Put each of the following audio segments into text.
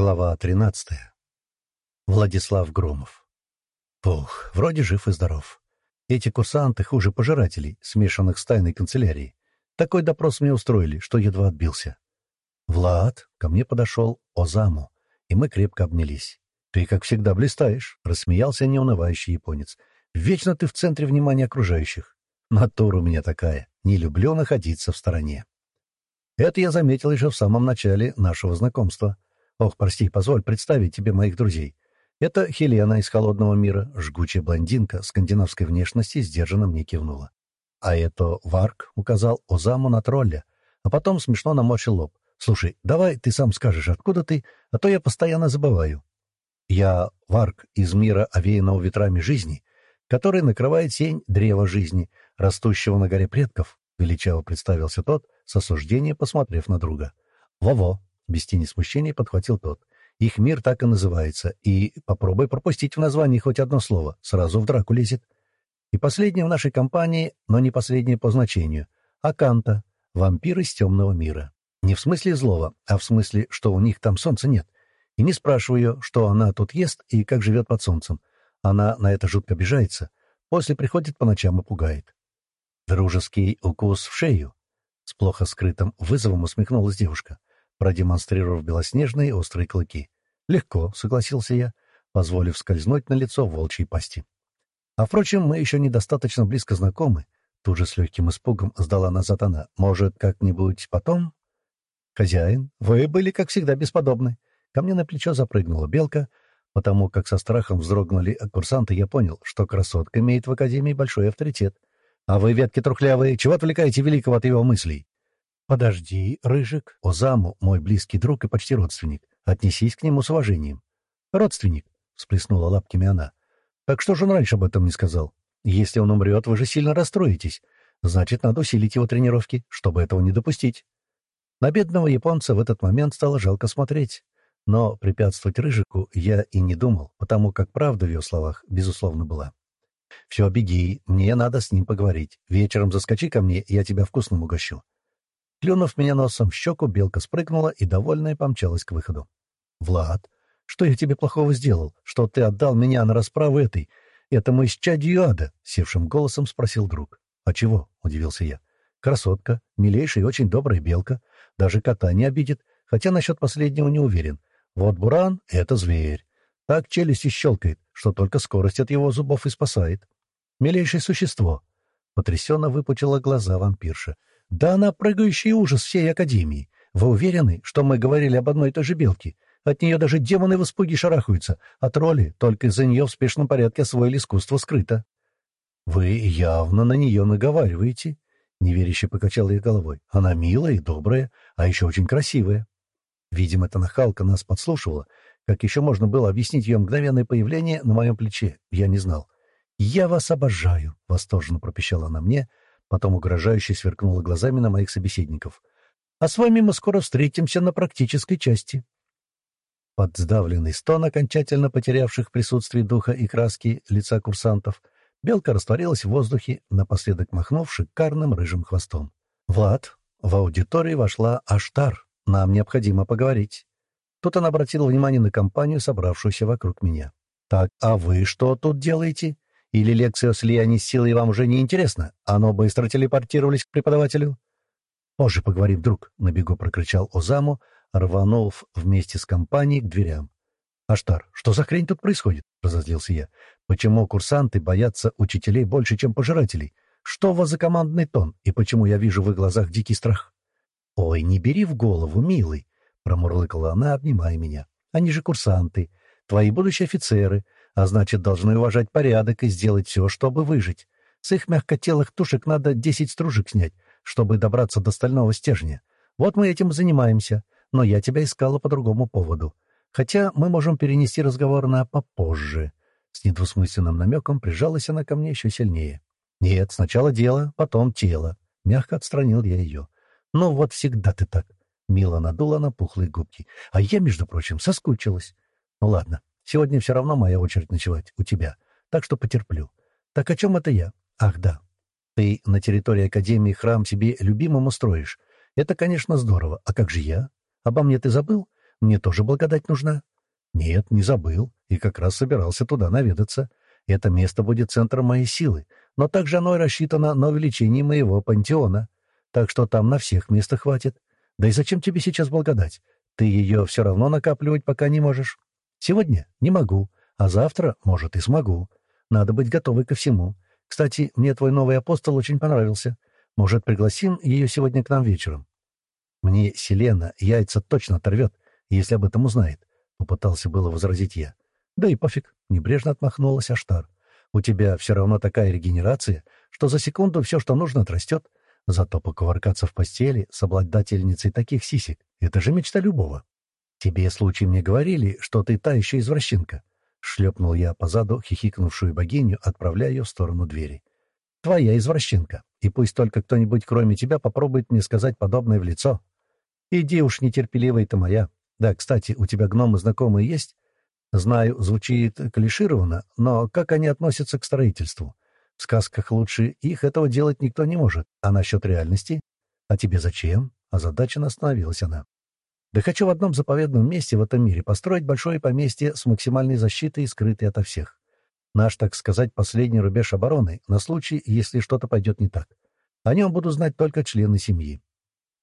Глава 13. Владислав Громов. Пух, вроде жив и здоров. Эти курсанты хуже пожирателей, смешанных с тайной канцелярией. Такой допрос мне устроили, что едва отбился. «Влад!» — ко мне подошел Озаму, и мы крепко обнялись. «Ты, как всегда, блистаешь!» — рассмеялся неунывающий японец. «Вечно ты в центре внимания окружающих. Натура у меня такая. Не люблю находиться в стороне». Это я заметил еще в самом начале нашего знакомства — Ох, прости, позволь представить тебе моих друзей. Это Хелена из «Холодного мира», жгучая блондинка скандинавской внешности, сдержанно мне кивнула. А это Варк указал Озаму на тролля, а потом смешно наморщил лоб. «Слушай, давай ты сам скажешь, откуда ты, а то я постоянно забываю». «Я Варк из мира, овеянного ветрами жизни, который накрывает сень древа жизни, растущего на горе предков», — величаво представился тот, с осуждением посмотрев на друга. «Во-во, без тени смущения подхватил тот. Их мир так и называется, и попробуй пропустить в названии хоть одно слово, сразу в драку лезет. И последнее в нашей компании, но не последнее по значению. Аканта, вампир из темного мира. Не в смысле злого, а в смысле, что у них там солнца нет. И не спрашиваю, что она тут ест и как живет под солнцем. Она на это жутко обижается. После приходит по ночам и пугает. Дружеский укус в шею. С плохо скрытым вызовом усмехнулась девушка продемонстрировав белоснежные острые клыки. «Легко», — согласился я, позволив скользнуть на лицо волчьей пасти. «А, впрочем, мы еще недостаточно близко знакомы». Тут же с легким испугом сдала назад она. «Может, как-нибудь потом?» «Хозяин, вы были, как всегда, бесподобны». Ко мне на плечо запрыгнула белка, потому как со страхом вздрогнули курсанты, я понял, что красотка имеет в Академии большой авторитет. «А вы, ветки трухлявые, чего отвлекаете великого от его мыслей?» «Подожди, Рыжик, Озаму — мой близкий друг и почти родственник. Отнесись к нему с уважением». «Родственник», — всплеснула лапками она. «Так что же он раньше об этом не сказал? Если он умрет, вы же сильно расстроитесь. Значит, надо усилить его тренировки, чтобы этого не допустить». На бедного японца в этот момент стало жалко смотреть. Но препятствовать Рыжику я и не думал, потому как правда в ее словах, безусловно, была. «Все, беги, мне надо с ним поговорить. Вечером заскочи ко мне, я тебя вкусным угощу. Клюнув меня носом в щеку, белка спрыгнула и, довольная, помчалась к выходу. «Влад, что я тебе плохого сделал? Что ты отдал меня на расправу этой, этому исчадию ада?» — севшим голосом спросил друг. «А чего?» — удивился я. «Красотка, милейшая и очень добрая белка. Даже кота не обидит, хотя насчет последнего не уверен. Вот Буран — это зверь. Так челюстью щелкает, что только скорость от его зубов и спасает. Милейшее существо!» Потрясенно выпучила глаза вампирша. Да она прыгающий ужас всей Академии. Вы уверены, что мы говорили об одной и той же белке? От нее даже демоны в испуге шарахаются, а тролли только из-за нее в спешном порядке освоили искусство скрыто. — Вы явно на нее наговариваете, — неверяще покачал я головой. — Она милая и добрая, а еще очень красивая. Видимо, эта нахалка нас подслушивала. Как еще можно было объяснить ее мгновенное появление на моем плече, я не знал. «Я вас обожаю!» — восторженно пропищала она мне, Потом угрожающе сверкнула глазами на моих собеседников. «А с вами мы скоро встретимся на практической части». Под сдавленный стон, окончательно потерявших присутствие духа и краски лица курсантов, белка растворилась в воздухе, напоследок махнув шикарным рыжим хвостом. «Влад, в аудитории вошла Аштар. Нам необходимо поговорить». Тут она обратила внимание на компанию, собравшуюся вокруг меня. «Так, а вы что тут делаете?» Или лекция с силой вам уже не интересна? Оно быстро телепортировались к преподавателю?» «Позже поговорим, друг», — на бегу прокричал Озаму, рванув вместе с компанией к дверям. «Аштар, что за хрень тут происходит?» — разозлился я. «Почему курсанты боятся учителей больше, чем пожирателей? Что у вас за командный тон, и почему я вижу в их глазах дикий страх?» «Ой, не бери в голову, милый!» — промурлыкала она, обнимая меня. «Они же курсанты, твои будущие офицеры, а значит, должны уважать порядок и сделать все, чтобы выжить. С их мягкотелых тушек надо десять стружек снять, чтобы добраться до стального стержня. Вот мы этим занимаемся, но я тебя искала по другому поводу. Хотя мы можем перенести разговор на попозже». С недвусмысленным намеком прижалась она ко мне еще сильнее. «Нет, сначала дело, потом тело». Мягко отстранил я ее. «Ну вот всегда ты так». Мило надула на пухлые губки. «А я, между прочим, соскучилась. Ну ладно, Сегодня все равно моя очередь ночевать у тебя, так что потерплю. Так о чем это я? Ах, да. Ты на территории Академии храм себе любимым устроишь. Это, конечно, здорово. А как же я? Обо мне ты забыл? Мне тоже благодать нужна?» «Нет, не забыл, и как раз собирался туда наведаться. Это место будет центром моей силы, но также оно и рассчитано на увеличение моего пантеона. Так что там на всех места хватит. Да и зачем тебе сейчас благодать? Ты ее все равно накапливать пока не можешь. Сегодня не могу, а завтра, может, и смогу. Надо быть готовой ко всему. Кстати, мне твой новый апостол очень понравился. Может, пригласим ее сегодня к нам вечером? Мне Селена яйца точно оторвет, если об этом узнает. Попытался было возразить я. Да и пофиг, небрежно отмахнулась Аштар. У тебя все равно такая регенерация, что за секунду все, что нужно, отрастет. Зато покувыркаться в постели с обладательницей таких сисек — это же мечта любого. Тебе случай мне говорили, что ты та еще извращенка. Шлепнул я позаду хихикнувшую богиню, отправляя ее в сторону двери. «Твоя извращенка, и пусть только кто-нибудь кроме тебя попробует мне сказать подобное в лицо. Иди уж, нетерпеливая ты моя. Да, кстати, у тебя гномы знакомые есть? Знаю, звучит клишированно, но как они относятся к строительству? В сказках лучше их этого делать никто не может. А насчет реальности? А тебе зачем? Озадаченно остановилась она. Да хочу в одном заповедном месте в этом мире построить большое поместье с максимальной защитой и скрытой ото всех. Наш, так сказать, последний рубеж обороны на случай, если что-то пойдет не так. О нем будут знать только члены семьи.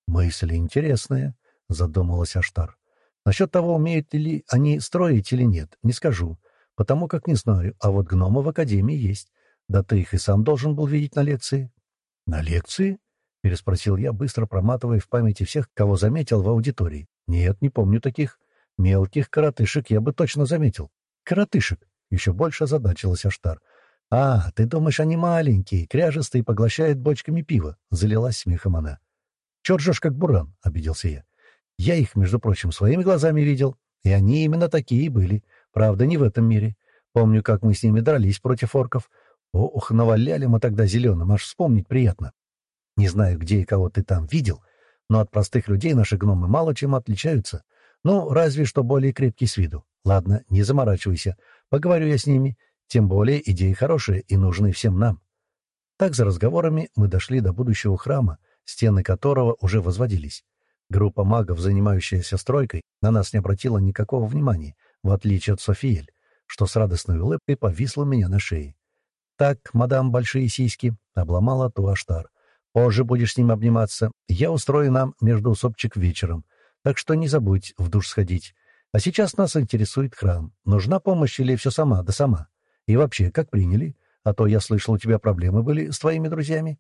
«Мысль интересная», — задумалась Аштар. «Насчет того, умеют ли они строить или нет, не скажу, потому как не знаю, а вот гномы в Академии есть. Да ты их и сам должен был видеть на лекции». «На лекции?» — переспросил я, быстро проматывая в памяти всех, кого заметил в аудитории. Нет, не помню таких. Мелких коротышек я бы точно заметил. Коротышек. Еще больше озадачилась Аштар. «А, ты думаешь, они маленькие, кряжестые, поглощают бочками пива?» — залилась смехом она. «Черт как буран!» — обиделся я. «Я их, между прочим, своими глазами видел, и они именно такие были. Правда, не в этом мире. Помню, как мы с ними дрались против орков. Ох, наваляли мы тогда зеленым, аж вспомнить приятно. Не знаю, где и кого ты там видел, — но от простых людей наши гномы мало чем отличаются. Ну, разве что более крепкий с виду. Ладно, не заморачивайся. Поговорю я с ними. Тем более идеи хорошие и нужны всем нам. Так за разговорами мы дошли до будущего храма, стены которого уже возводились. Группа магов, занимающаяся стройкой, на нас не обратила никакого внимания, в отличие от Софиэль, что с радостной улыбкой повисла меня на шее. «Так, мадам Большие Сиськи», — обломала Туаштар. Позже будешь с ним обниматься. Я устрою нам междуусобчик вечером. Так что не забудь в душ сходить. А сейчас нас интересует храм. Нужна помощь или все сама, да сама? И вообще, как приняли? А то я слышал, у тебя проблемы были с твоими друзьями.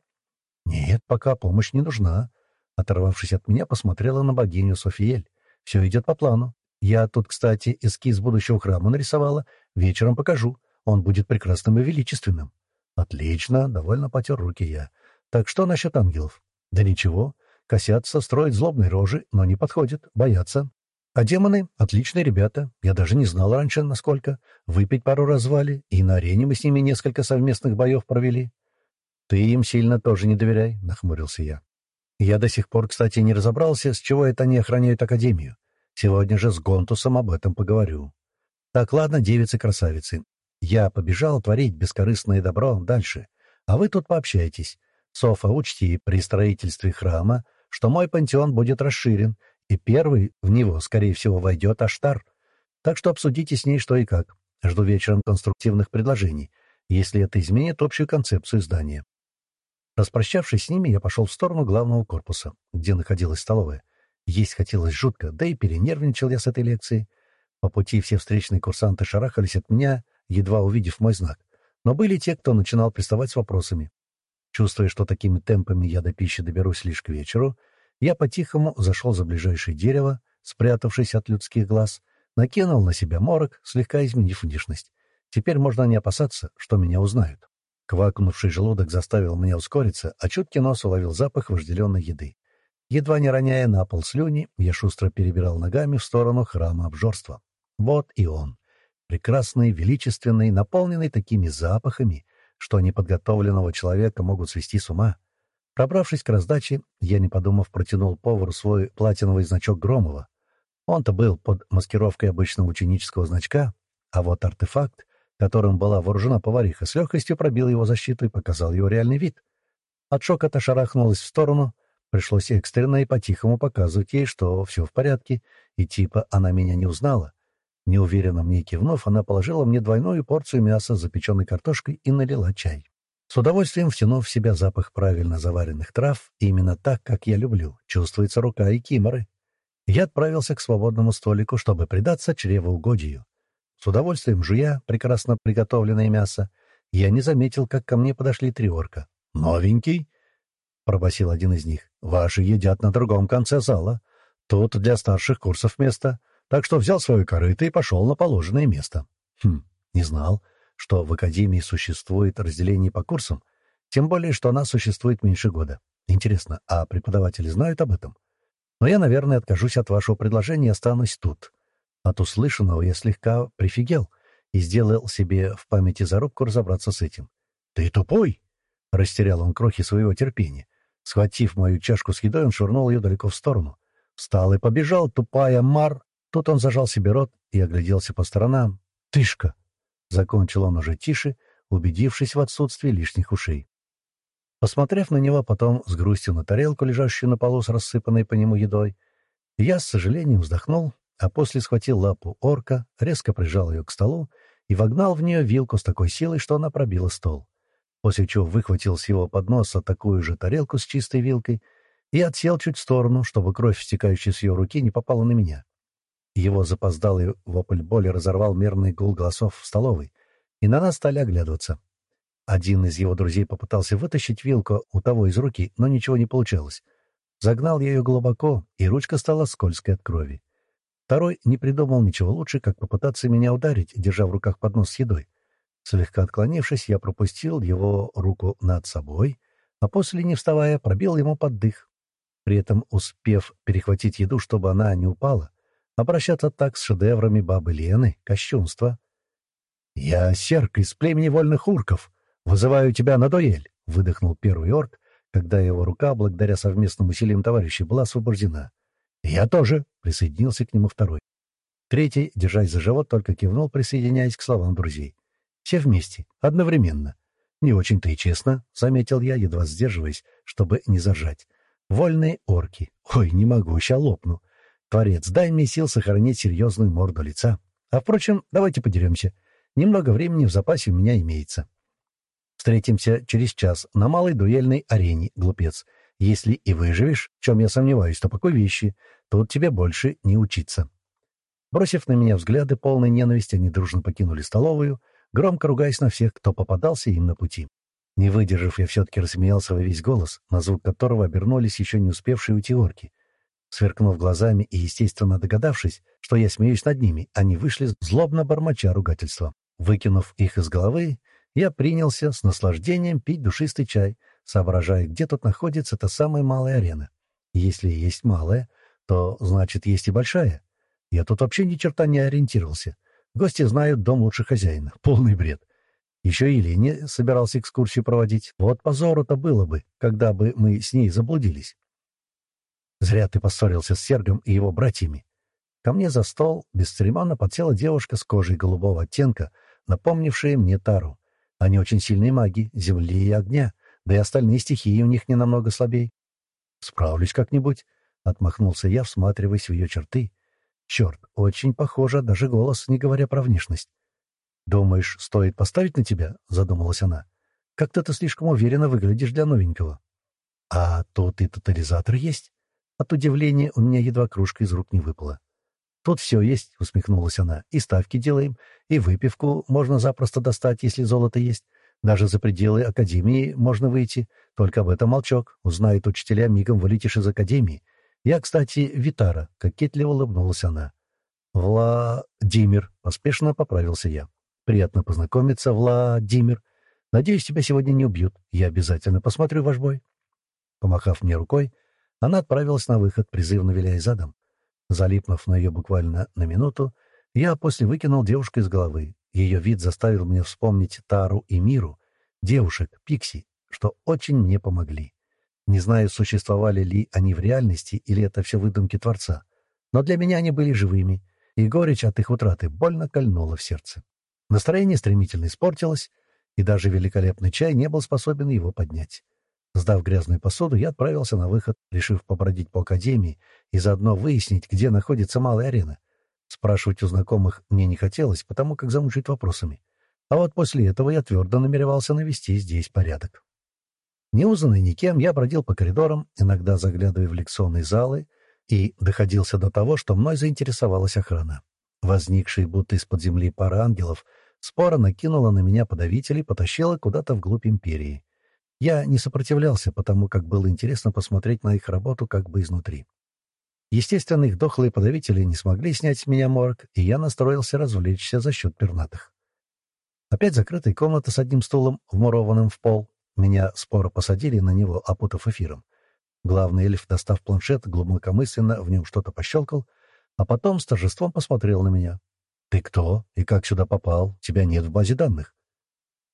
Нет, пока помощь не нужна. Оторвавшись от меня, посмотрела на богиню Софиель. Все идет по плану. Я тут, кстати, эскиз будущего храма нарисовала. Вечером покажу. Он будет прекрасным и величественным. Отлично, довольно потер руки я. Так что насчет ангелов? Да ничего. Косятся, строят злобные рожи, но не подходят, боятся. А демоны — отличные ребята. Я даже не знал раньше, насколько. Выпить пару раз звали, и на арене мы с ними несколько совместных боев провели. Ты им сильно тоже не доверяй, — нахмурился я. Я до сих пор, кстати, не разобрался, с чего это они охраняют Академию. Сегодня же с Гонтусом об этом поговорю. Так, ладно, девицы-красавицы. Я побежал творить бескорыстное добро дальше, а вы тут пообщайтесь. Софа, учти при строительстве храма, что мой пантеон будет расширен, и первый в него, скорее всего, войдет Аштар. Так что обсудите с ней что и как. Жду вечером конструктивных предложений, если это изменит общую концепцию здания. Распрощавшись с ними, я пошел в сторону главного корпуса, где находилась столовая. Есть хотелось жутко, да и перенервничал я с этой лекции. По пути все встречные курсанты шарахались от меня, едва увидев мой знак. Но были те, кто начинал приставать с вопросами. Чувствуя, что такими темпами я до пищи доберусь лишь к вечеру, я по-тихому зашел за ближайшее дерево, спрятавшись от людских глаз, накинул на себя морок, слегка изменив внешность. Теперь можно не опасаться, что меня узнают. Квакнувший желудок заставил меня ускориться, а чуткий нос уловил запах вожделенной еды. Едва не роняя на пол слюни, я шустро перебирал ногами в сторону храма обжорства. Вот и он. Прекрасный, величественный, наполненный такими запахами, что неподготовленного человека могут свести с ума. Пробравшись к раздаче, я, не подумав, протянул повару свой платиновый значок Громова. Он-то был под маскировкой обычного ученического значка, а вот артефакт, которым была вооружена повариха, с легкостью пробил его защиту и показал его реальный вид. От шока-то шарахнулась в сторону, Пришлось экстренно и по-тихому показывать ей, что все в порядке, и типа она меня не узнала. Неуверенно мне кивнув, она положила мне двойную порцию мяса с запеченной картошкой и налила чай. С удовольствием втянув в себя запах правильно заваренных трав, именно так, как я люблю, чувствуется рука и киморы. Я отправился к свободному столику, чтобы предаться чревоугодию. С удовольствием жуя прекрасно приготовленное мясо, я не заметил, как ко мне подошли три орка. «Новенький?» — пробасил один из них. «Ваши едят на другом конце зала. Тут для старших курсов место, так что взял свою корыто и пошел на положенное место». «Хм, не знал, что в Академии существует разделение по курсам, тем более, что она существует меньше года. Интересно, а преподаватели знают об этом? Но я, наверное, откажусь от вашего предложения и останусь тут. От услышанного я слегка прифигел и сделал себе в памяти зарубку разобраться с этим. «Ты тупой!» — растерял он крохи своего терпения. Схватив мою чашку с едой, он швырнул ее далеко в сторону. Встал и побежал, тупая мар. Тут он зажал себе рот и огляделся по сторонам. «Тышка!» — закончил он уже тише, убедившись в отсутствии лишних ушей. Посмотрев на него потом с грустью на тарелку, лежащую на полу с рассыпанной по нему едой, я с сожалением вздохнул, а после схватил лапу орка, резко прижал ее к столу и вогнал в нее вилку с такой силой, что она пробила стол. После чего выхватил с его подноса такую же тарелку с чистой вилкой и отсел чуть в сторону, чтобы кровь, стекающая с ее руки, не попала на меня. Его запоздалый вопль боли разорвал мерный гул голосов в столовой, и на нас стали оглядываться. Один из его друзей попытался вытащить вилку у того из руки, но ничего не получалось. Загнал ее глубоко, и ручка стала скользкой от крови. Второй не придумал ничего лучше, как попытаться меня ударить, держа в руках поднос с едой. Слегка отклонившись, я пропустил его руку над собой, а после, не вставая, пробил ему под дых. При этом успев перехватить еду, чтобы она не упала, обращаться так с шедеврами бабы Лены — кощунство. «Я серк из племени вольных урков», «Вызываю тебя на дуэль!» — выдохнул первый орк, когда его рука, благодаря совместным усилиям товарищей, была освобождена. «Я тоже!» — присоединился к нему второй. Третий, держась за живот, только кивнул, присоединяясь к словам друзей. «Все вместе, одновременно. Не очень-то и честно», — заметил я, едва сдерживаясь, чтобы не зажать. «Вольные орки. Ой, не могу, ща лопну. Творец, дай мне сил сохранить серьезную морду лица. А, впрочем, давайте подеремся. Немного времени в запасе у меня имеется». Встретимся через час на малой дуэльной арене, глупец. Если и выживешь, в чем я сомневаюсь, то какой вещи, тут тебе больше не учиться». Бросив на меня взгляды, полной ненависти, они дружно покинули столовую, громко ругаясь на всех, кто попадался им на пути. Не выдержав, я все-таки рассмеялся во весь голос, на звук которого обернулись еще не успевшие уйти орки. Сверкнув глазами и, естественно, догадавшись, что я смеюсь над ними, они вышли злобно бормоча ругательства. Выкинув их из головы, я принялся с наслаждением пить душистый чай, соображая, где тут находится та самая малая арена. Если есть малая, то, значит, есть и большая. Я тут вообще ни черта не ориентировался. Гости знают дом лучше хозяина. Полный бред. Еще и Лене собирался экскурсию проводить. Вот позору-то было бы, когда бы мы с ней заблудились. Зря ты поссорился с Сергом и его братьями. Ко мне за стол бесцеремонно подсела девушка с кожей голубого оттенка, напомнившая мне Тару. Они очень сильные маги, земли и огня, да и остальные стихии у них не намного слабей. «Справлюсь как-нибудь», — отмахнулся я, всматриваясь в ее черты. «Черт, очень похоже, даже голос, не говоря про внешность». «Думаешь, стоит поставить на тебя?» — задумалась она. «Как-то ты слишком уверенно выглядишь для новенького». «А тут и тотализатор есть?» От удивления у меня едва кружка из рук не выпала. «Тут все есть», — усмехнулась она. «И ставки делаем, и выпивку можно запросто достать, если золото есть. Даже за пределы Академии можно выйти. Только об этом молчок. Узнают учителя, мигом вылетишь из Академии. Я, кстати, Витара», — кокетливо улыбнулась она. «Владимир», — поспешно поправился я. «Приятно познакомиться, Владимир. Надеюсь, тебя сегодня не убьют. Я обязательно посмотрю ваш бой». Помахав мне рукой, она отправилась на выход, призывно виляя задом. Залипнув на ее буквально на минуту, я после выкинул девушку из головы. Ее вид заставил меня вспомнить Тару и Миру, девушек, Пикси, что очень мне помогли. Не знаю, существовали ли они в реальности или это все выдумки Творца, но для меня они были живыми, и горечь от их утраты больно кольнула в сердце. Настроение стремительно испортилось, и даже великолепный чай не был способен его поднять. Сдав грязную посуду, я отправился на выход, решив побродить по академии и заодно выяснить, где находится малая арена. Спрашивать у знакомых мне не хотелось, потому как замучить вопросами. А вот после этого я твердо намеревался навести здесь порядок. Неузнанный никем, я бродил по коридорам, иногда заглядывая в лекционные залы, и доходился до того, что мной заинтересовалась охрана. Возникшая будто из-под земли пара ангелов спора накинула на меня подавитель и потащила куда-то вглубь империи. Я не сопротивлялся, потому как было интересно посмотреть на их работу как бы изнутри. Естественно, их дохлые подавители не смогли снять с меня морг, и я настроился развлечься за счет пернатых. Опять закрытая комната с одним стулом, вмурованным в пол. Меня споро посадили на него, опутав эфиром. Главный эльф, достав планшет, глубокомысленно в нем что-то пощелкал, а потом с торжеством посмотрел на меня. «Ты кто и как сюда попал? Тебя нет в базе данных».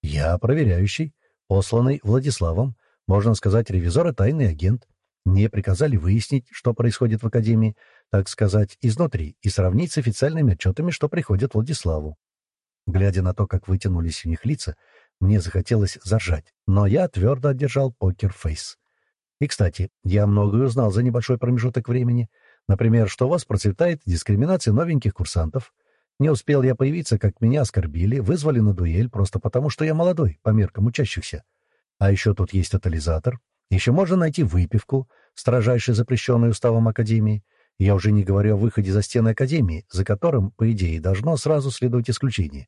«Я проверяющий, посланный Владиславом, можно сказать, ревизор и тайный агент. Мне приказали выяснить, что происходит в Академии, так сказать, изнутри, и сравнить с официальными отчетами, что приходит Владиславу. Глядя на то, как вытянулись у них лица, мне захотелось заржать, но я твердо одержал покер-фейс. И, кстати, я многое узнал за небольшой промежуток времени. Например, что у вас процветает дискриминация новеньких курсантов. Не успел я появиться, как меня оскорбили, вызвали на дуэль просто потому, что я молодой, по меркам учащихся. А еще тут есть тотализатор. Еще можно найти выпивку, строжайше запрещенную уставом Академии. Я уже не говорю о выходе за стены Академии, за которым, по идее, должно сразу следовать исключение.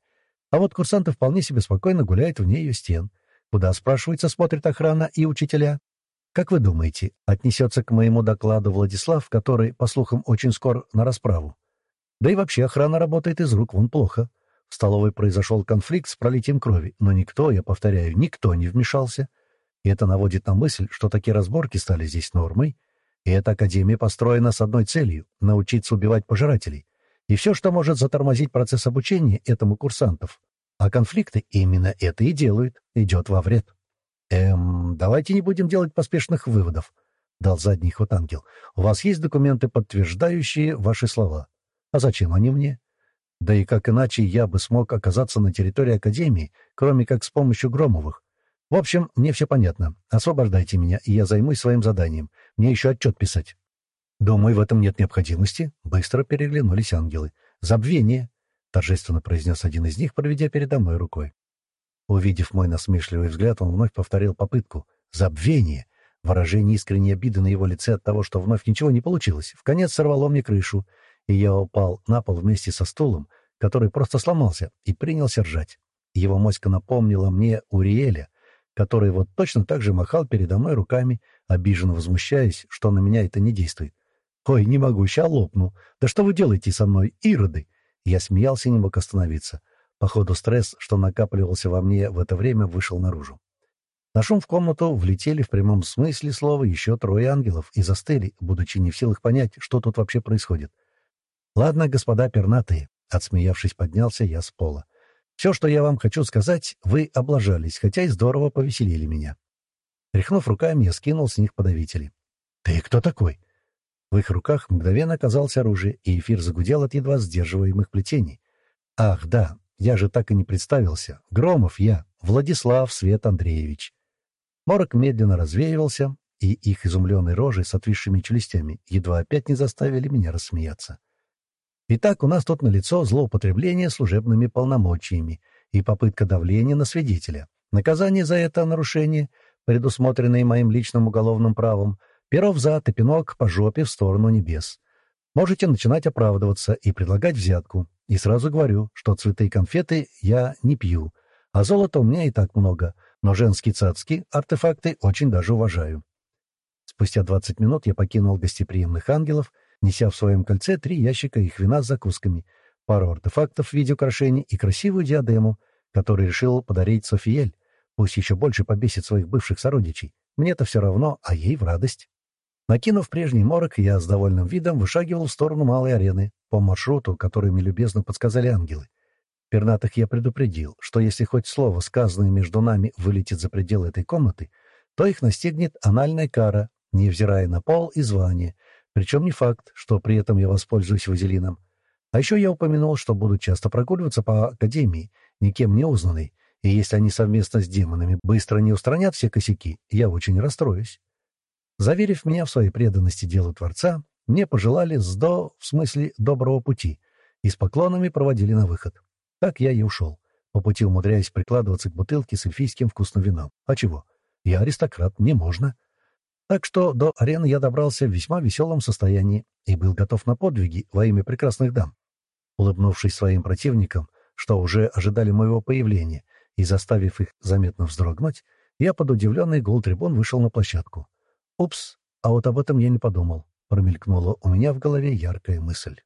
А вот курсанты вполне себе спокойно гуляют вне ее стен. Куда, спрашивается, смотрит охрана и учителя? Как вы думаете, отнесется к моему докладу Владислав, который, по слухам, очень скоро на расправу? Да и вообще охрана работает из рук вон плохо. В столовой произошел конфликт с пролитием крови, но никто, я повторяю, никто не вмешался. И это наводит на мысль, что такие разборки стали здесь нормой, и эта академия построена с одной целью — научиться убивать пожирателей. И все, что может затормозить процесс обучения этому курсантов. А конфликты именно это и делают, идет во вред. «Эм, давайте не будем делать поспешных выводов», — дал задний ход ангел. «У вас есть документы, подтверждающие ваши слова. А зачем они мне? Да и как иначе я бы смог оказаться на территории Академии, кроме как с помощью Громовых? В общем, мне все понятно. Освобождайте меня, и я займусь своим заданием. Мне еще отчет писать. Думаю, в этом нет необходимости. Быстро переглянулись ангелы. Забвение, — торжественно произнес один из них, проведя передо мной рукой. Увидев мой насмешливый взгляд, он вновь повторил попытку. Забвение. Выражение искренней обиды на его лице от того, что вновь ничего не получилось, в конец сорвало мне крышу, и я упал на пол вместе со стулом, который просто сломался, и принялся ржать. Его моська напомнила мне Уриэля, который вот точно так же махал передо мной руками, обиженно возмущаясь, что на меня это не действует. «Ой, не могу, ща лопну. Да что вы делаете со мной, ироды?» Я смеялся и не мог остановиться. Походу, стресс, что накапливался во мне в это время, вышел наружу. На шум в комнату влетели в прямом смысле слова еще трое ангелов и застыли, будучи не в силах понять, что тут вообще происходит. «Ладно, господа пернатые», — отсмеявшись, поднялся я с пола. Все, что я вам хочу сказать, вы облажались, хотя и здорово повеселили меня. Тряхнув руками, я скинул с них подавители. «Ты кто такой?» В их руках мгновенно оказалось оружие, и эфир загудел от едва сдерживаемых плетений. «Ах, да, я же так и не представился. Громов я, Владислав Свет Андреевич». Морок медленно развеивался, и их изумленные рожи с отвисшими челюстями едва опять не заставили меня рассмеяться. Итак, у нас тут налицо злоупотребление служебными полномочиями и попытка давления на свидетеля. Наказание за это нарушение, предусмотренное моим личным уголовным правом, перо взад и пинок по жопе в сторону небес. Можете начинать оправдываться и предлагать взятку. И сразу говорю, что цветы и конфеты я не пью, а золота у меня и так много, но женские цацки, артефакты очень даже уважаю. Спустя двадцать минут я покинул гостеприимных ангелов неся в своем кольце три ящика их вина с закусками, пару артефактов в виде украшений и красивую диадему, которую решил подарить Софиель. Пусть еще больше побесит своих бывших сородичей. Мне-то все равно, а ей в радость. Накинув прежний морок, я с довольным видом вышагивал в сторону малой арены, по маршруту, который мне любезно подсказали ангелы. Пернатых я предупредил, что если хоть слово, сказанное между нами, вылетит за пределы этой комнаты, то их настигнет анальная кара, невзирая на пол и звание, причем не факт, что при этом я воспользуюсь вазелином. А еще я упомянул, что буду часто прогуливаться по академии, никем не узнанный, И если они совместно с демонами быстро не устранят все косяки, я очень расстроюсь. Заверив меня в своей преданности делу Творца, мне пожелали сдо, в смысле доброго пути, и с поклонами проводили на выход. Так я и ушел, по пути умудряясь прикладываться к бутылке с эльфийским вкусным вином. А чего? Я аристократ, мне можно. Так что до арены я добрался в весьма веселом состоянии и был готов на подвиги во имя прекрасных дам. Улыбнувшись своим противникам, что уже ожидали моего появления, и заставив их заметно вздрогнуть, я под удивленный гул трибун вышел на площадку. «Упс, а вот об этом я не подумал», — промелькнула у меня в голове яркая мысль.